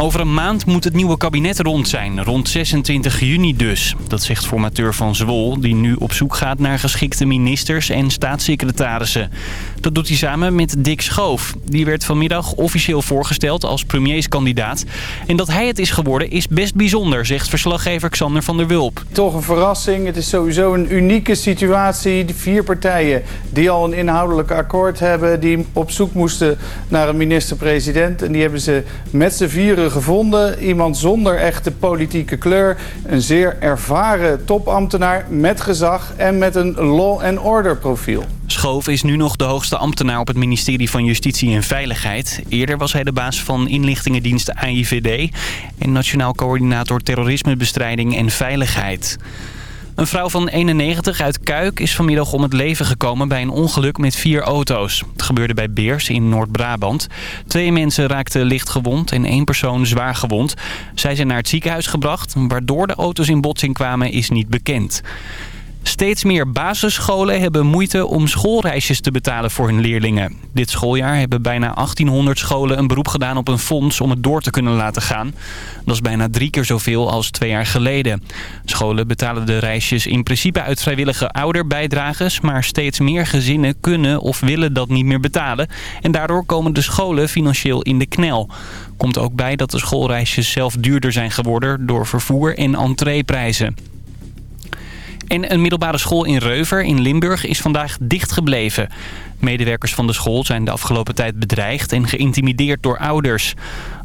Over een maand moet het nieuwe kabinet rond zijn, rond 26 juni dus. Dat zegt formateur van Zwol, die nu op zoek gaat naar geschikte ministers en staatssecretarissen. Dat doet hij samen met Dick Schoof. Die werd vanmiddag officieel voorgesteld als premierskandidaat. En dat hij het is geworden is best bijzonder, zegt verslaggever Xander van der Wulp. Toch een verrassing. Het is sowieso een unieke situatie. Die vier partijen die al een inhoudelijk akkoord hebben... die op zoek moesten naar een minister-president. En die hebben ze met z'n vieren gevonden. Iemand zonder echte politieke kleur. Een zeer ervaren topambtenaar met gezag en met een law and order profiel. Schoof is nu nog de hoogste ambtenaar op het ministerie van Justitie en Veiligheid. Eerder was hij de baas van inlichtingendienst AIVD... en Nationaal Coördinator Terrorismebestrijding en Veiligheid. Een vrouw van 91 uit Kuik is vanmiddag om het leven gekomen bij een ongeluk met vier auto's. Het gebeurde bij Beers in Noord-Brabant. Twee mensen raakten licht gewond en één persoon zwaar gewond. Zij zijn naar het ziekenhuis gebracht. Waardoor de auto's in botsing kwamen is niet bekend. Steeds meer basisscholen hebben moeite om schoolreisjes te betalen voor hun leerlingen. Dit schooljaar hebben bijna 1800 scholen een beroep gedaan op een fonds om het door te kunnen laten gaan. Dat is bijna drie keer zoveel als twee jaar geleden. Scholen betalen de reisjes in principe uit vrijwillige ouderbijdrages... maar steeds meer gezinnen kunnen of willen dat niet meer betalen. En daardoor komen de scholen financieel in de knel. Komt ook bij dat de schoolreisjes zelf duurder zijn geworden door vervoer en entreeprijzen. En een middelbare school in Reuver in Limburg is vandaag dicht gebleven. Medewerkers van de school zijn de afgelopen tijd bedreigd en geïntimideerd door ouders.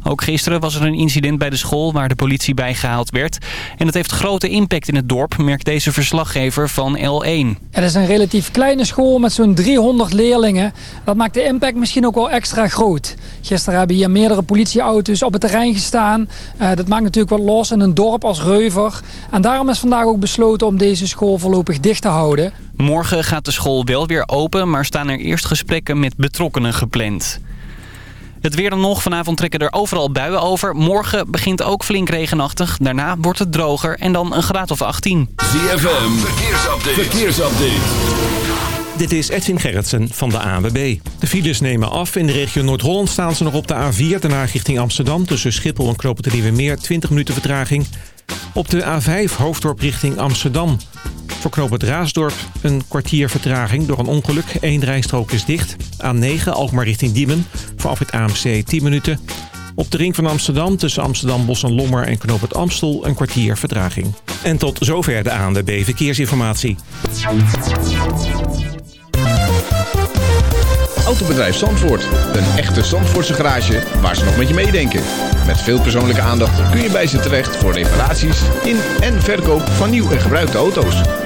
Ook gisteren was er een incident bij de school waar de politie bijgehaald werd. En het heeft grote impact in het dorp, merkt deze verslaggever van L1. Het is een relatief kleine school met zo'n 300 leerlingen. Dat maakt de impact misschien ook wel extra groot. Gisteren hebben hier meerdere politieauto's op het terrein gestaan. Uh, dat maakt natuurlijk wat los in een dorp als Reuver. En daarom is vandaag ook besloten om deze school voorlopig dicht te houden. Morgen gaat de school wel weer open, maar staan er eerst gesprekken met betrokkenen gepland. Het weer dan nog. Vanavond trekken er overal buien over. Morgen begint ook flink regenachtig. Daarna wordt het droger en dan een graad of 18. ZFM, verkeersupdate. verkeersupdate. Dit is Edwin Gerritsen van de ANWB. De files nemen af. In de regio Noord-Holland staan ze nog op de A4. Daarna richting Amsterdam. Tussen Schiphol en Knopen de Meer 20 minuten vertraging. Op de A5 Hoofddorp richting Amsterdam. Voor knoop het Raasdorp een kwartier vertraging door een ongeluk. Eén rijstrook is dicht. A9 Alkmaar richting Diemen. Voor het AMC 10 minuten. Op de ring van Amsterdam tussen Amsterdam, Bos en Lommer en Knoop het Amstel een kwartier vertraging. En tot zover de ANWB Verkeersinformatie. Autobedrijf Zandvoort. Een echte Zandvoortse garage waar ze nog met je meedenken. Met veel persoonlijke aandacht kun je bij ze terecht voor reparaties in en verkoop van nieuw en gebruikte auto's.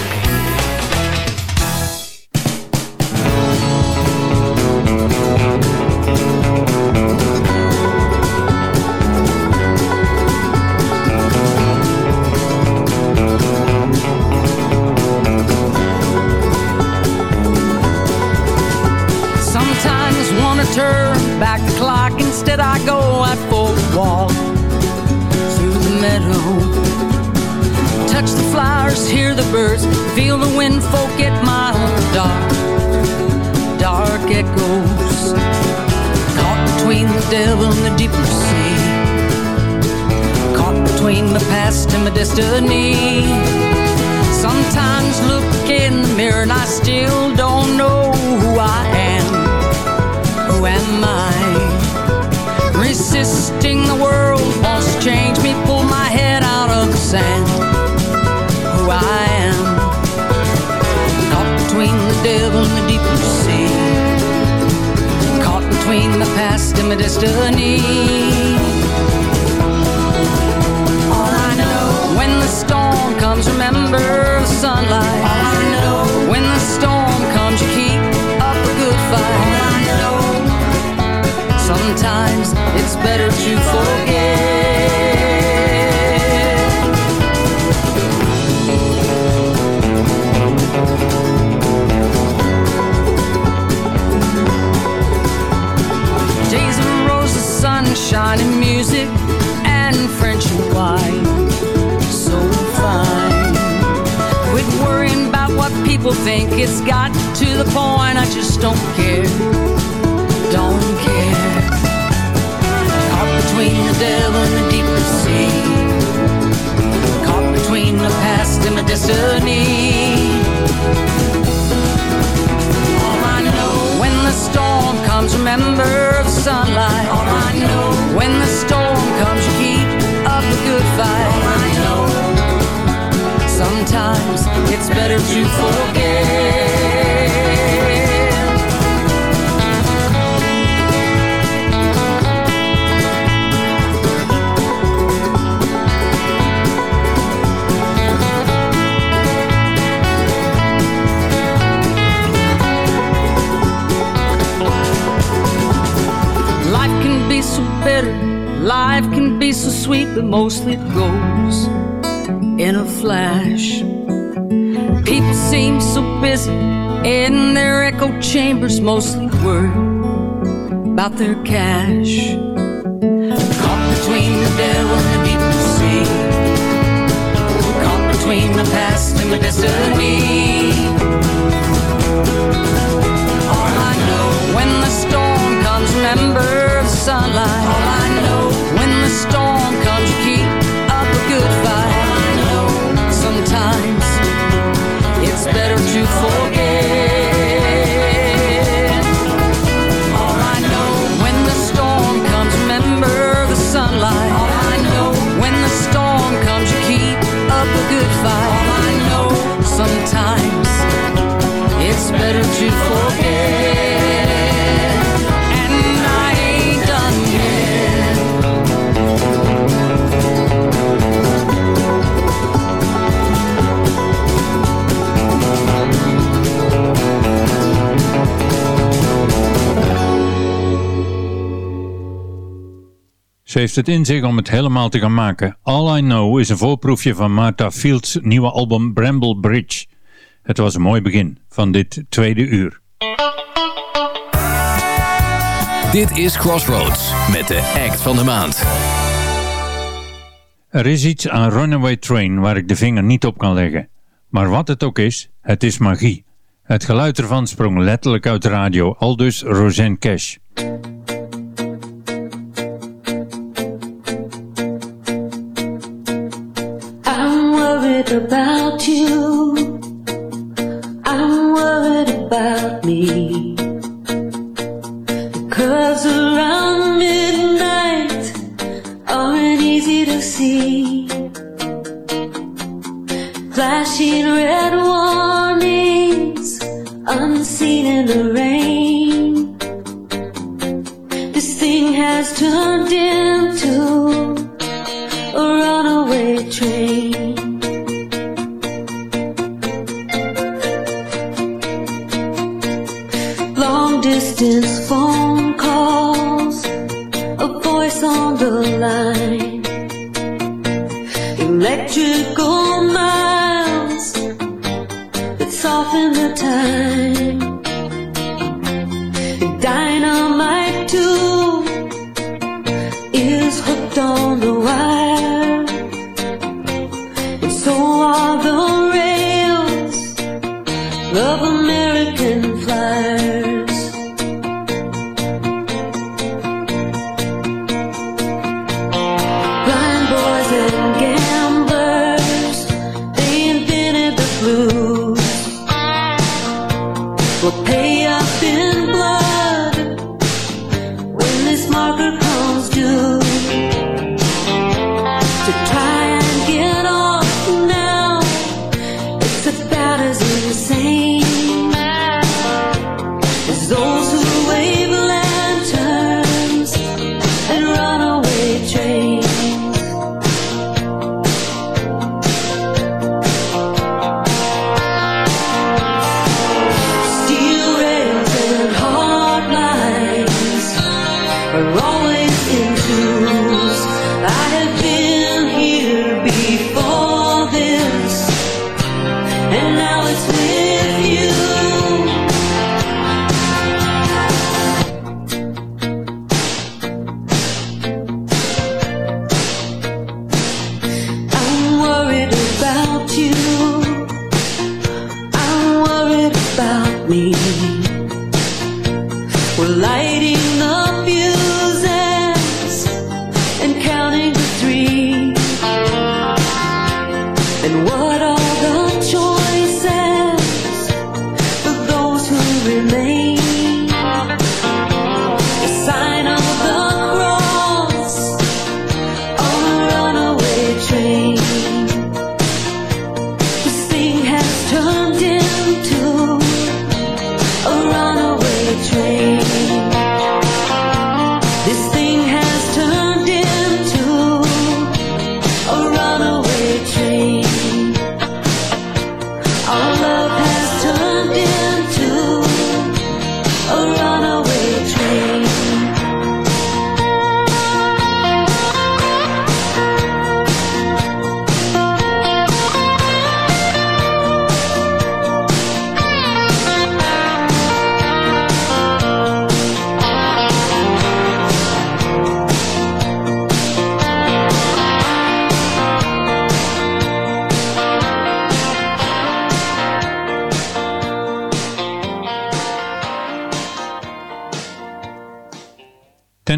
mostly goes in a flash. People seem so busy in their echo chambers, mostly worried about their cash. Caught between the devil and the deep blue sea. Caught between the past and the destiny. All I know when the storm comes, remember the sunlight. All I know. Ze heeft het in zich om het helemaal te gaan maken. All I Know is een voorproefje van Martha Fields' nieuwe album Bramble Bridge. Het was een mooi begin van dit tweede uur. Dit is Crossroads met de act van de maand. Er is iets aan Runaway Train waar ik de vinger niet op kan leggen. Maar wat het ook is, het is magie. Het geluid ervan sprong letterlijk uit de radio, aldus Roseanne Cash.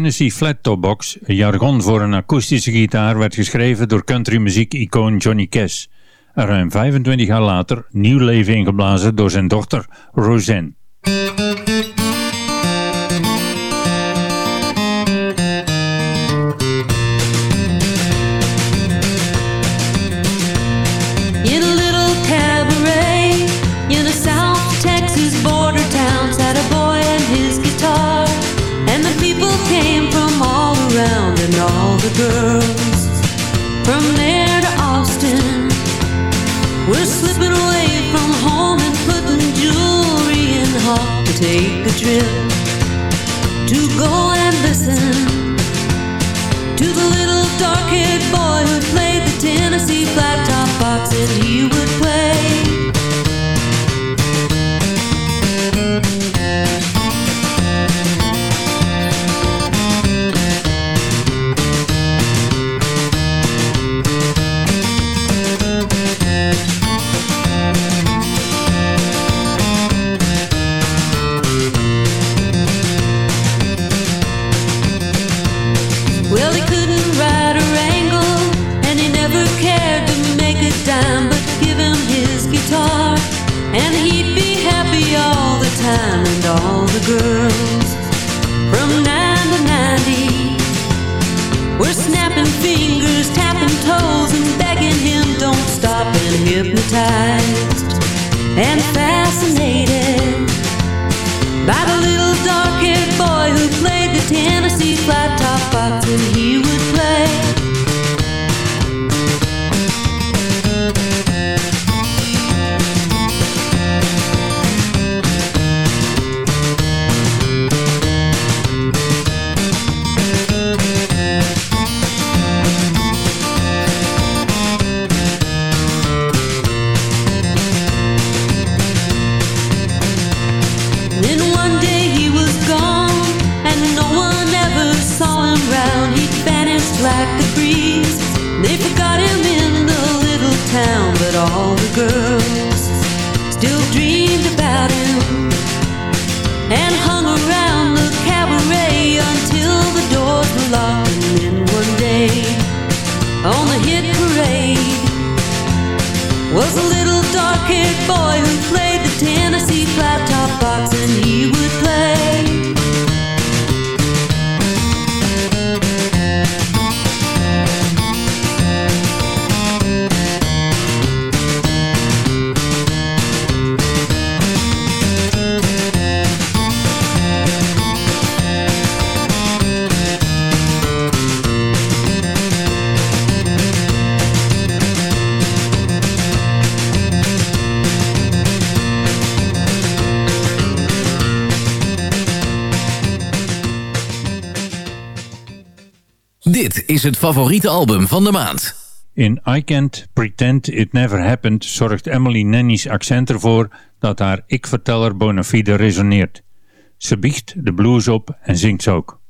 Tennessee Flat Top Box, een jargon voor een akoestische gitaar, werd geschreven door countrymuziek-icoon Johnny Cash. En ruim 25 jaar later nieuw leven ingeblazen door zijn dochter Roseanne. Dit is het favoriete album van de maand. In I Can't Pretend It Never Happened zorgt Emily Nanny's accent ervoor dat haar ik-verteller bona fide resoneert. Ze biegt de blues op en zingt ze ook.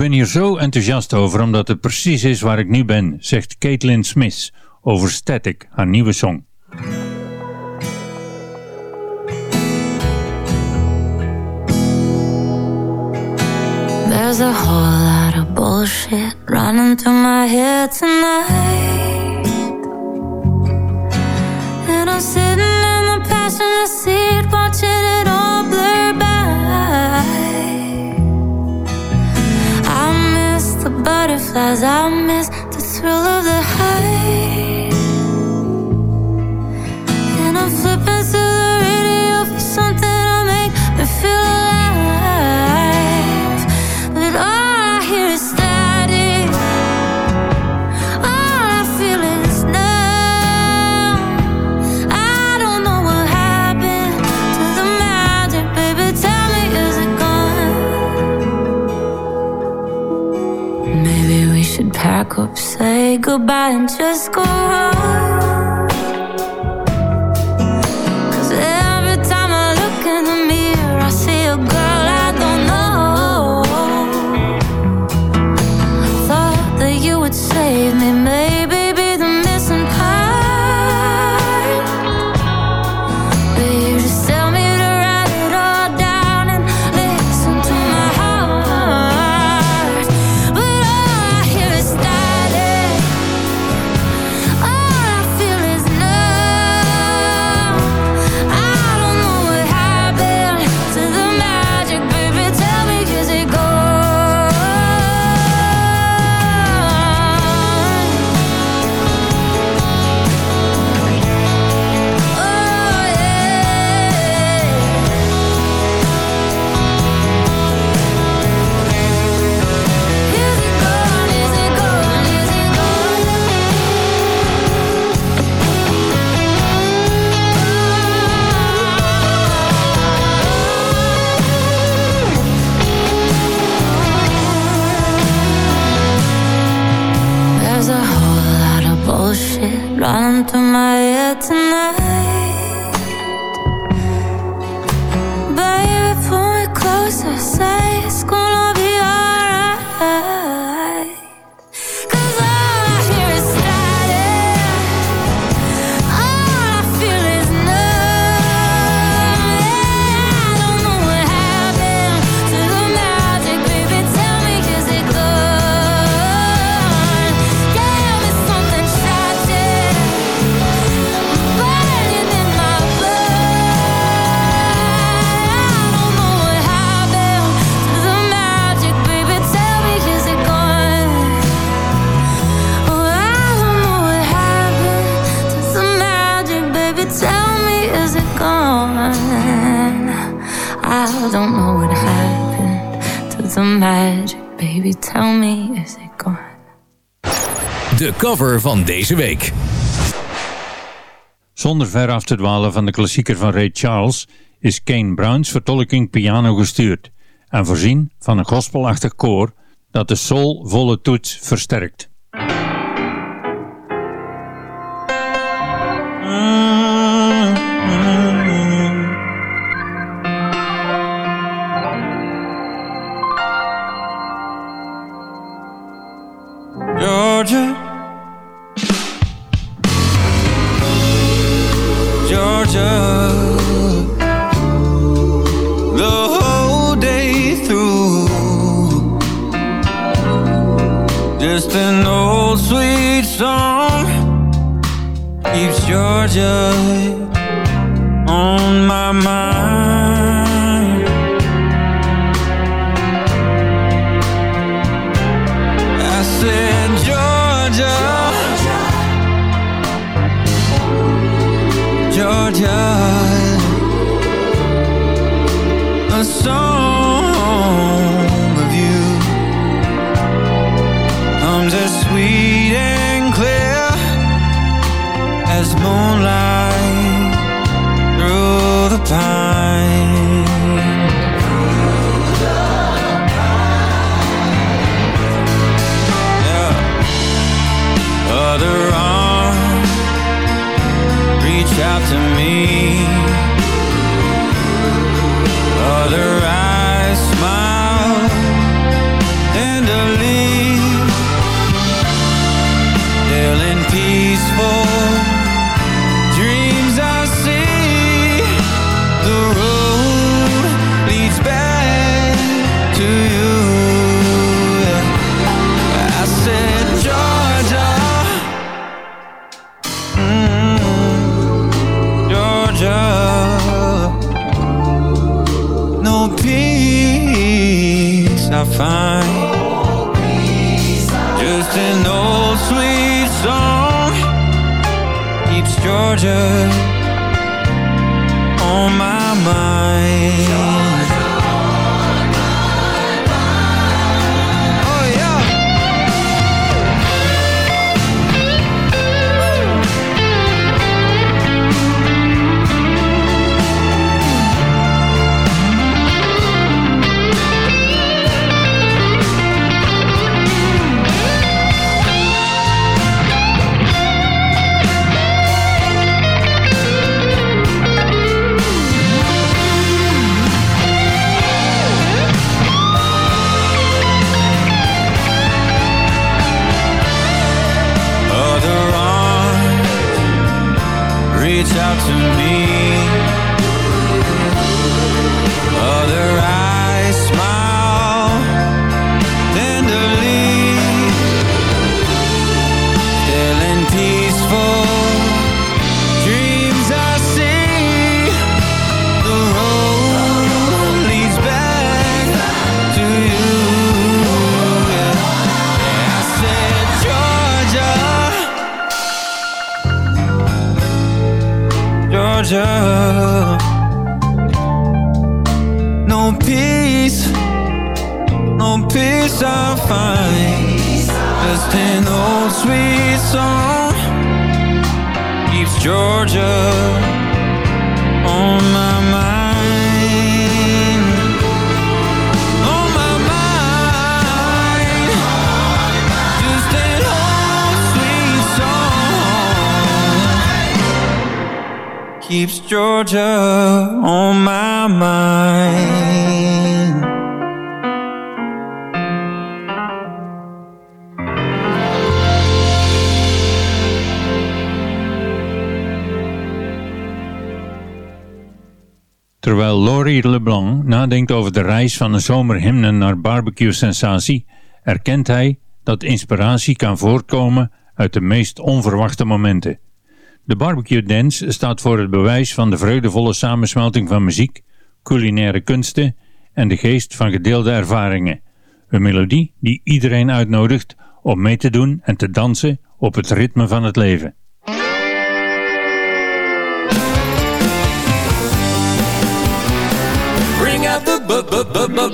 ben hier zo enthousiast over omdat het precies is waar ik nu ben, zegt Caitlin Smith over Static, haar nieuwe song. There's a whole lot of bullshit running through my head tonight And I'm sitting in the passenger seat watching butterflies. I miss the thrill of the high. And I'm flipping to the radio for something. say goodbye and just go home. I don't know what happened to baby. Tell me, is it gone? De cover van deze week. Zonder ver af te dwalen van de klassieker van Ray Charles is Kane Brown's vertolking piano gestuurd en voorzien van een gospelachtig koor dat de soulvolle toets versterkt. Peace I find. Just an old sweet song keeps Georgia on my mind. On my mind. Just an old sweet song keeps Georgia on my mind. Laurie LeBlanc nadenkt over de reis van een zomerhymne naar barbecue-sensatie, erkent hij dat inspiratie kan voortkomen uit de meest onverwachte momenten. De barbecue dance staat voor het bewijs van de vreugdevolle samensmelting van muziek, culinaire kunsten en de geest van gedeelde ervaringen. Een melodie die iedereen uitnodigt om mee te doen en te dansen op het ritme van het leven.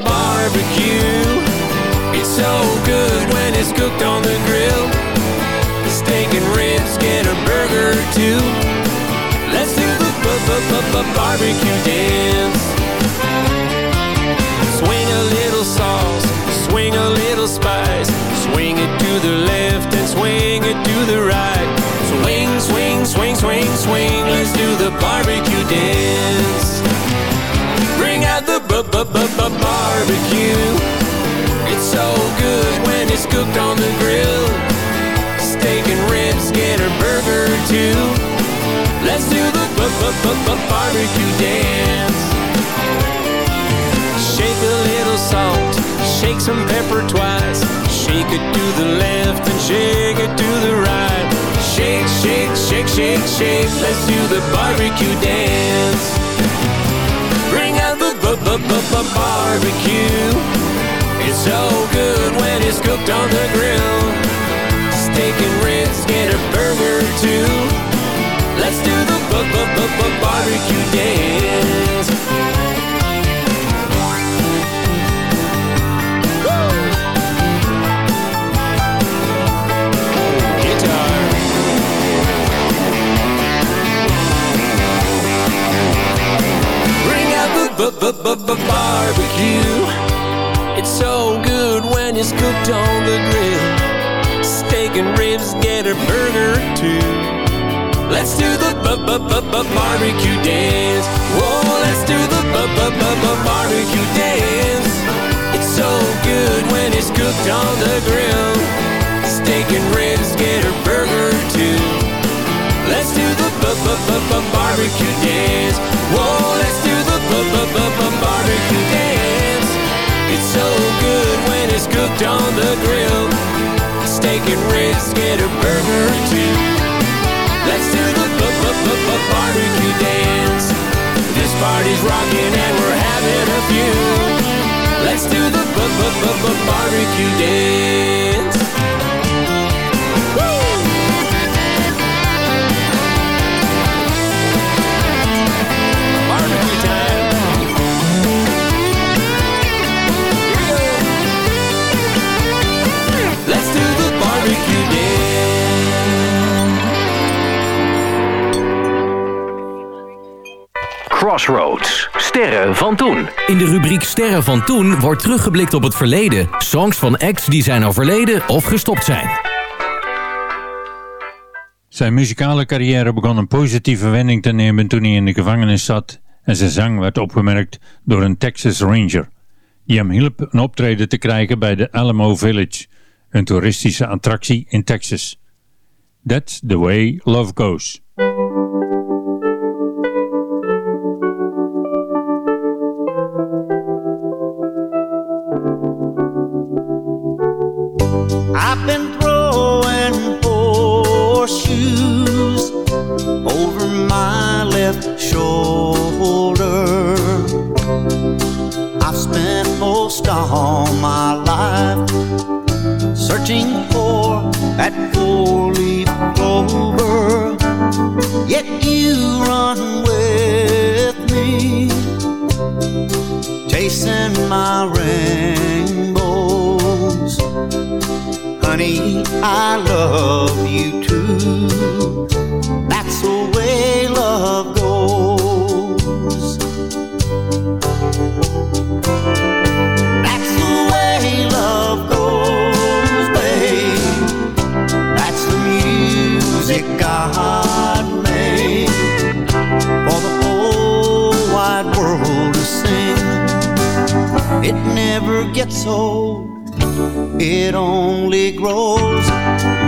Barbecue. It's so good when it's cooked on the grill. Steak and ribs, get a burger two. Let's do the barbecue dance. Swing a little sauce, swing a little spice. Swing it to the left and swing it to the right. Swing, swing, swing, swing, swing. Let's do the barbecue dance. Barbecue. It's so good when it's cooked on the grill. Steak and ribs, get a burger two. Let's do the barbecue dance. Shake a little salt, shake some pepper twice. Shake it to the left and shake it to the right. Shake, shake, shake, shake, shake. Let's do the barbecue dance. Barbecue. It's so good when it's cooked on the grill. Steak and ribs, get a burger two. Let's do the barbecue dance. Barbecue. It's so good when it's cooked on the grill. Steak and ribs, get a burger too. Let's do the barbecue dance. Whoa, let's do the barbecue dance. It's so good when it's cooked on the grill. Steak and ribs, get a burger two. Let's do the barbecue dance. Whoa, let's do barbecue dance. It's so good when it's cooked on the grill. Steak and ribs, get a burger or two. Let's do the barbecue dance. This party's rocking and we're having a few. Let's do the barbecue dance. Crossroads. Sterren van toen. In de rubriek Sterren van toen wordt teruggeblikt op het verleden. Songs van acts die zijn overleden of gestopt zijn. Zijn muzikale carrière begon een positieve wending te nemen toen hij in de gevangenis zat en zijn zang werd opgemerkt door een Texas Ranger, die hem hielp een optreden te krijgen bij de Alamo Village, een toeristische attractie in Texas. That's the way love goes. I've been throwing horseshoes over my left shoulder. I've spent most all my life searching for that four-leaf clover. Yet you run with me, chasing my rainbows. Honey, I love you too. That's the way love goes. That's the way love goes, babe. That's the music God made for the whole wide world to sing. It never gets old it only grows.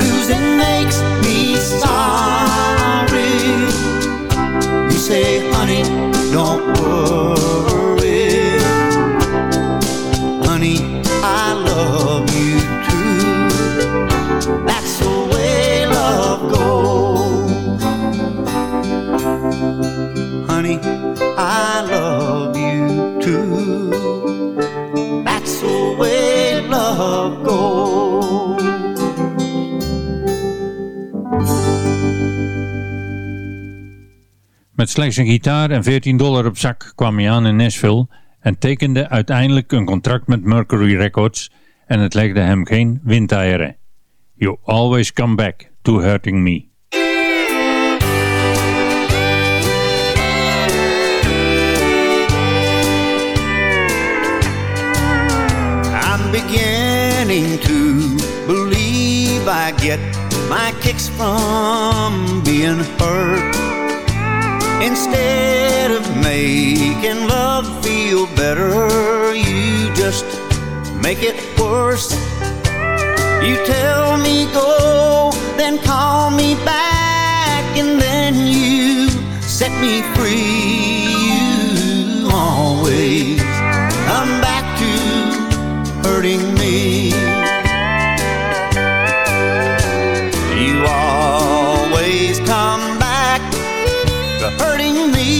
Losing makes me sorry. You say, honey, don't worry. Honey, I love you too. That's the way love goes. Honey, I love you too. Met slechts een gitaar en 14 dollar op zak kwam hij aan in Nashville en tekende uiteindelijk een contract met Mercury Records en het legde hem geen windeieren. You always come back to hurting me. I'm beginning to believe I get my kicks from being hurt. Instead of making love feel better, you just make it worse. You tell me go, then call me back, and then you set me free. You always come back hurting me. You always come back to hurting me.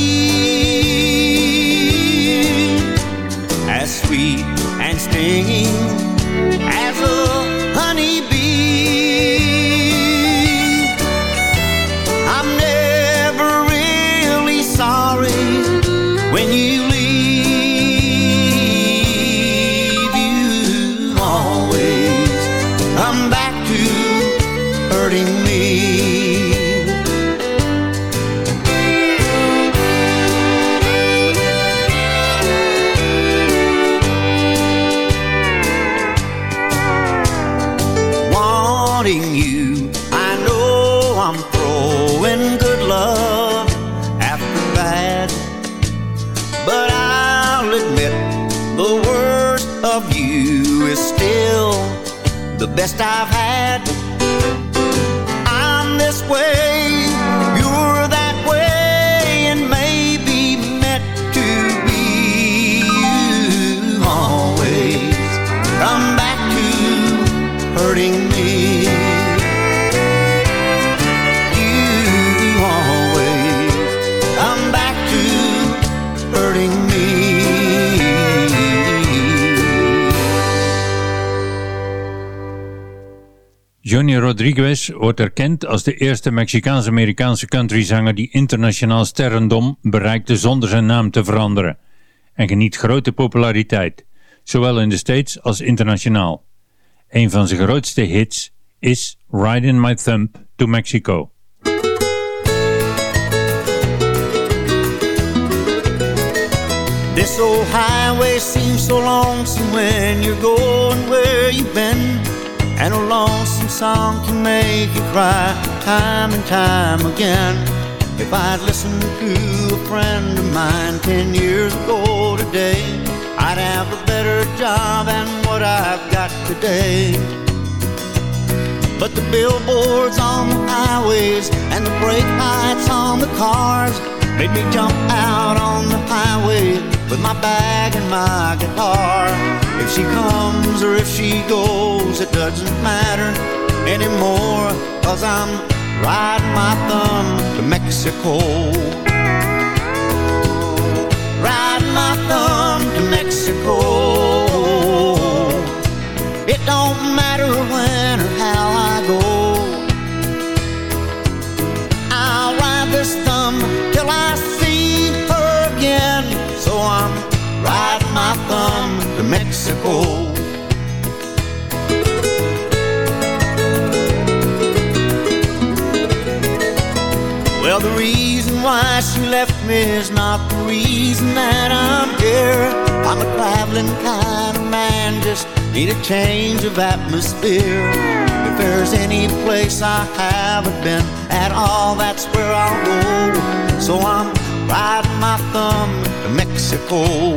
As sweet and stinging as a honeybee. I'm never really sorry when you leave. Rodriguez wordt erkend als de eerste Mexicaans-Amerikaanse countryzanger die internationaal sterrendom bereikte zonder zijn naam te veranderen en geniet grote populariteit, zowel in de States als internationaal. Een van zijn grootste hits is Riding My Thumb to Mexico. This old highway seems so when where you've been. And a lonesome song can make you cry time and time again. If I'd listened to a friend of mine ten years ago today, I'd have a better job than what I've got today. But the billboards on the highways and the brake lights on the cars made me jump out on the highway with my bag and my guitar. If she comes or if she goes, it doesn't matter anymore, cause I'm riding my thumb to Mexico. Riding my thumb to Mexico. It don't matter when Well, the reason why she left me is not the reason that I'm here. I'm a traveling kind of man, just need a change of atmosphere. If there's any place I haven't been at all, that's where I'll go. So I'm riding my thumb to Mexico.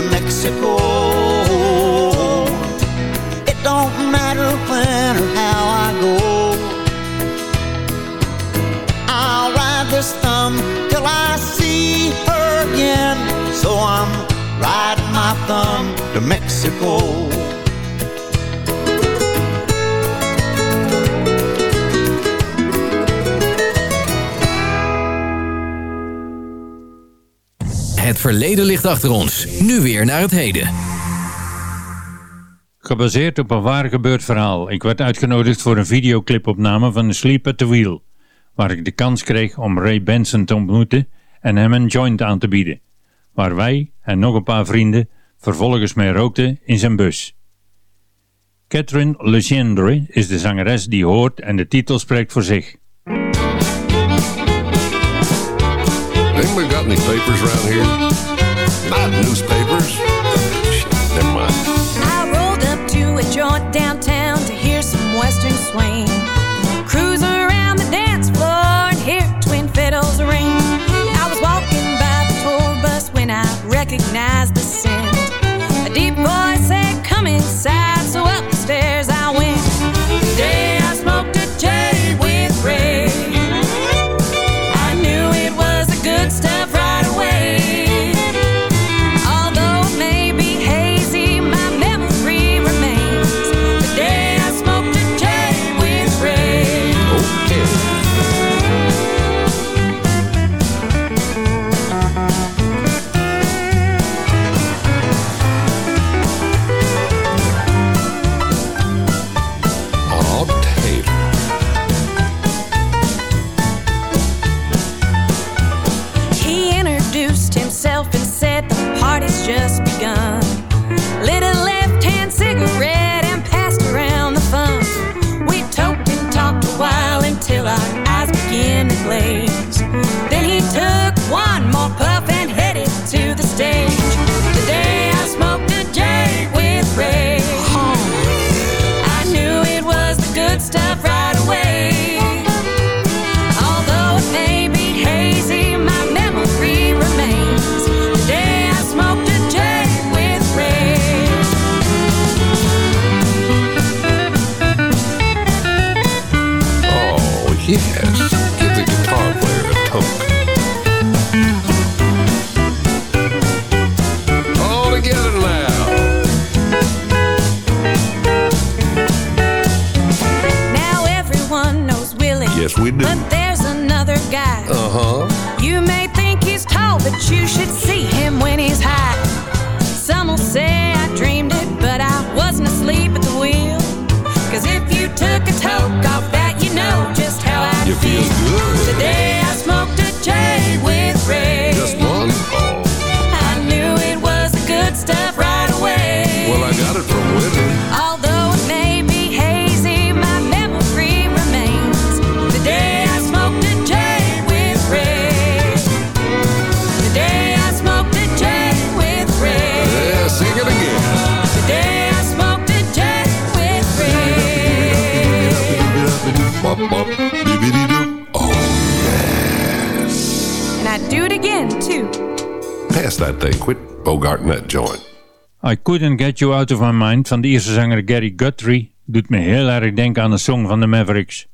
To Mexico. It don't matter when or how I go. I'll ride this thumb till I see her again. So I'm riding my thumb to Mexico. Het verleden ligt achter ons. Nu weer naar het heden. Gebaseerd op een waar gebeurd verhaal. Ik werd uitgenodigd voor een videoclipopname van Sleep at the Wheel. Waar ik de kans kreeg om Ray Benson te ontmoeten en hem een joint aan te bieden. Waar wij en nog een paar vrienden vervolgens mee rookten in zijn bus. Catherine Legendre is de zangeres die hoort en de titel spreekt voor zich. Any papers around here? Not newspapers. Never mind. I rolled up to a joint downtown to hear some western swing. Cruise around the dance floor and hear twin fiddles ring. I was walking by the tour bus when I recognized the scent. A deep voice Couldn't Get You Out of My Mind van de eerste zanger Gary Guthrie doet me heel erg denken aan een song van de Mavericks.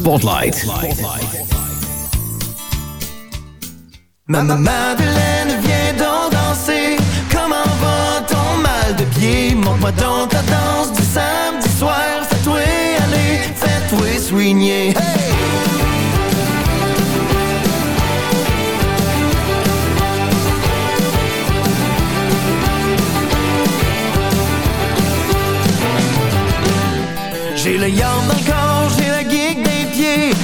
Spotlight.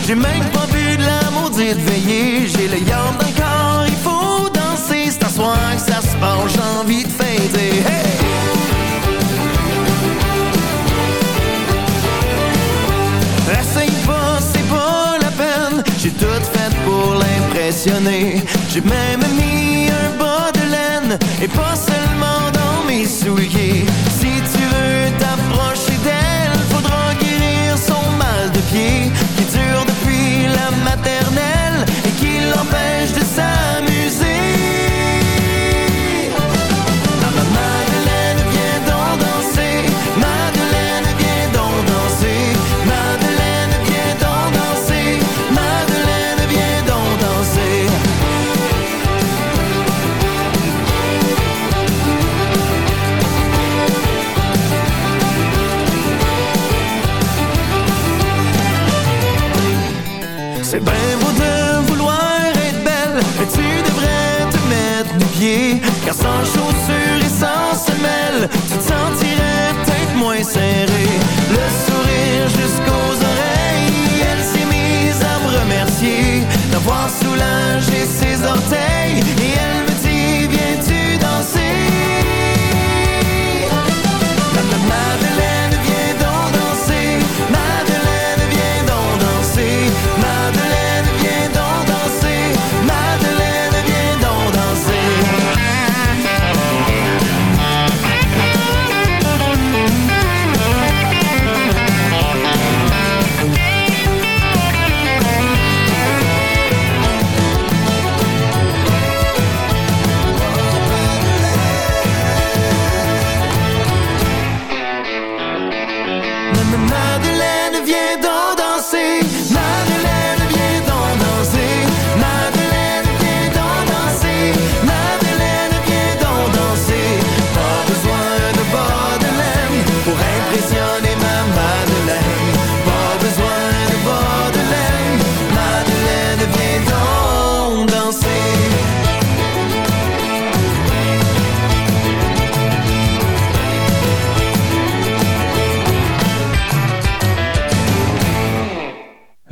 J'ai même pas vu de la maudite veillée. J'ai le yam dans le corps, il faut danser. C'est à soir que ça se passe, j'ai envie de fêter. Hey! Essaye pas, c'est pas la peine. J'ai tout fait pour l'impressionner. J'ai même mis un bas de laine. Et pas seulement dans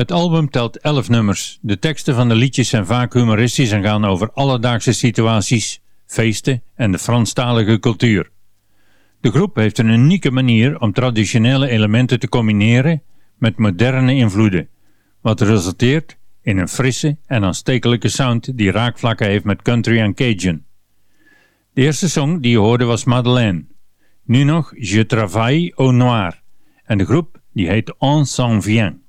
Het album telt 11 nummers. De teksten van de liedjes zijn vaak humoristisch en gaan over alledaagse situaties, feesten en de Franstalige cultuur. De groep heeft een unieke manier om traditionele elementen te combineren met moderne invloeden, wat resulteert in een frisse en aanstekelijke sound die raakvlakken heeft met country en Cajun. De eerste song die je hoorde was Madeleine. Nu nog Je travaille au noir. En de groep die heet On s'en vient.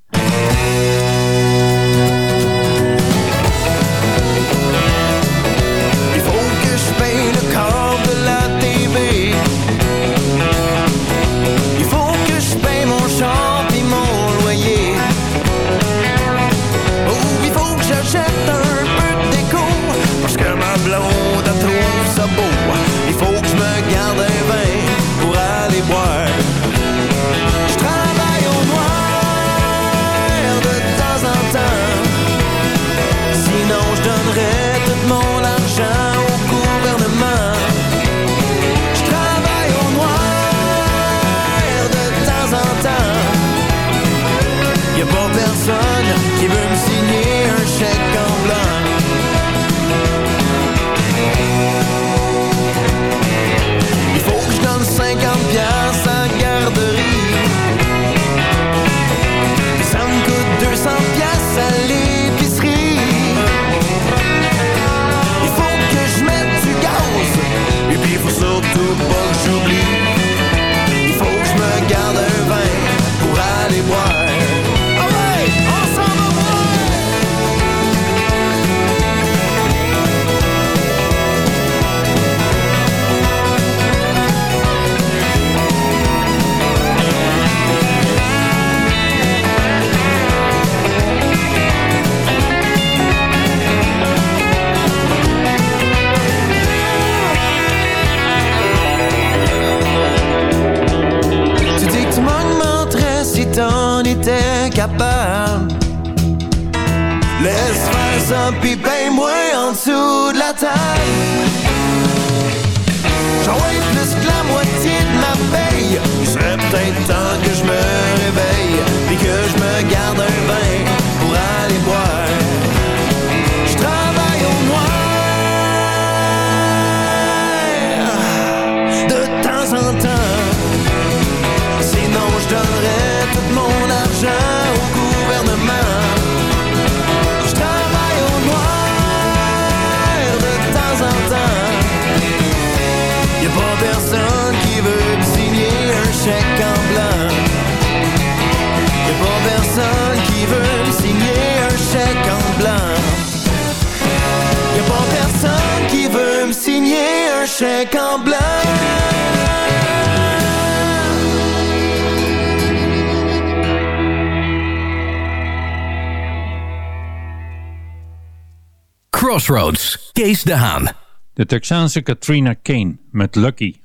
Crossroads, Kees de Haan. De Texaanse Katrina Kane met Lucky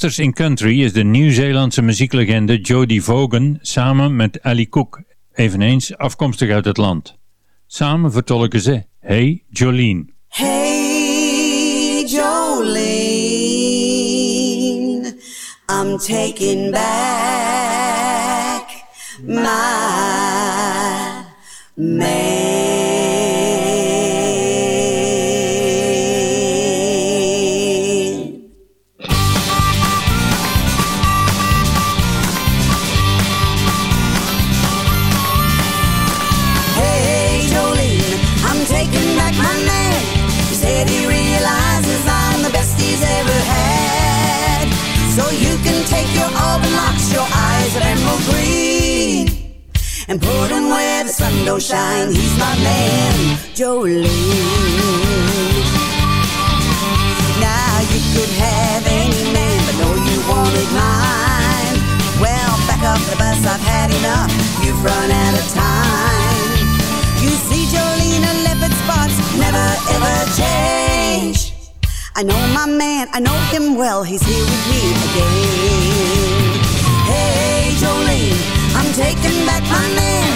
Sisters in Country is de Nieuw-Zeelandse muzieklegende Jodie Vaughan samen met Ali Cook, eveneens afkomstig uit het land. Samen vertolken ze Hey Jolene. Hey, Jolene, I'm taking back my man. And put them where the sun don't shine. He's my man, Jolene. Now you could have any man, but no, you wanted mine. Well, back up the bus, I've had enough. You've run out of time. You see, Jolene, her leopard spots never ever change. I know my man, I know him well, he's here with me again. Hey, Jolene, taking back my man.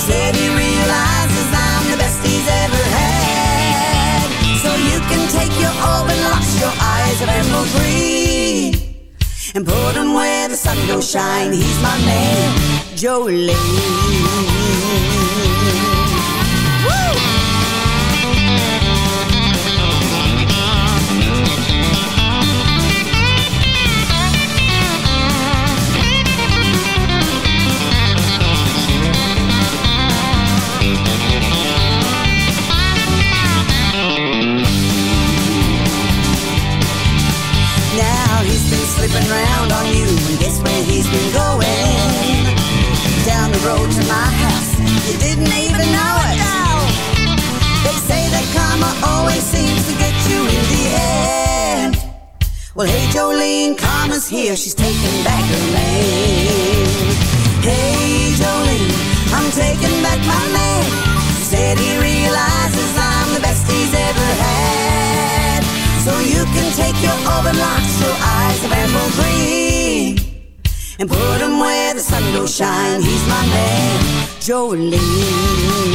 Said he realizes I'm the best he's ever had. So you can take your auburn locks, your eyes of emerald green, and put them where the sun don't shine. He's my man, Jolene. been round on you and guess where he's been going? Down the road to my house, you didn't even know it. They say that karma always seems to get you in the end. Well, hey Jolene, karma's here, she's taking back her man. Hey Jolene, I'm taking back my man. Said he realizes I'm the best he's ever had. So you can take your overlocks, your eyes of emerald green And put them where the sun don't shine. He's my man, Jolene.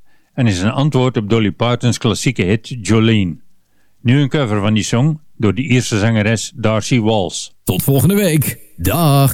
en is een antwoord op Dolly Partons klassieke hit Jolene. Nu een cover van die song door de Ierse zangeres Darcy Walsh. Tot volgende week. Dag.